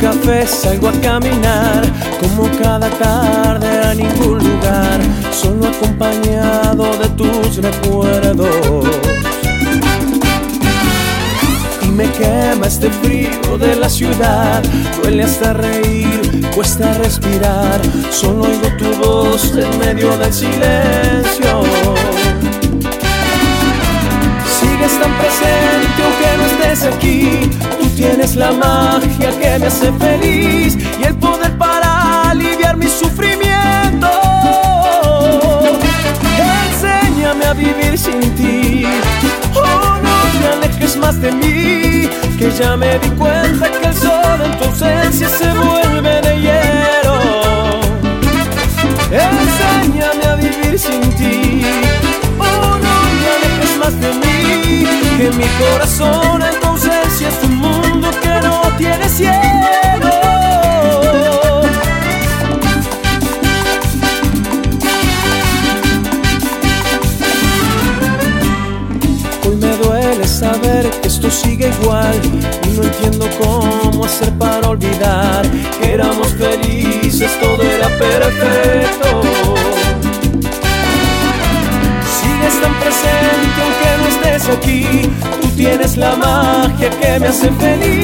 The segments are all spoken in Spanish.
café salgo a caminar, como cada tarde a ningún lugar, solo acompañado de tus recuerdos. Y me quema este frío de la ciudad, duele hasta reír, cuesta respirar, solo oigo tu voz en medio del silencio. Tan presente aunque no estés aquí, tú tienes la magia que me hace feliz y el poder para aliviar mi sufrimiento. Enséñame a vivir sin ti. Oh, no te alejes más de mí, que ya me di cuenta que el saber que esto sigue igual. Y no entiendo cómo hacer para olvidar que éramos felices, todo era perfecto. Sigues tan presente aunque no estés aquí, tú tienes la magia que me hace feliz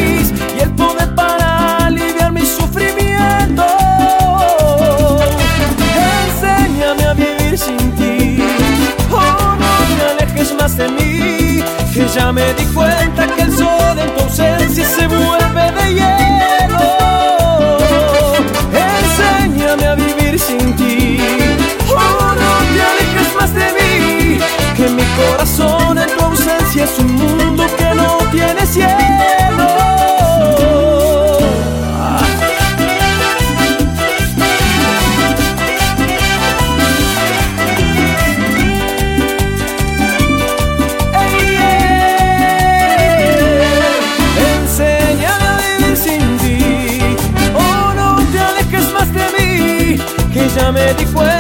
que ya me di cuenta que el sol en tu ausencia se vuelve de hielo. Enséñame a vivir sin ti, oh te alejes más de mí, que mi corazón fue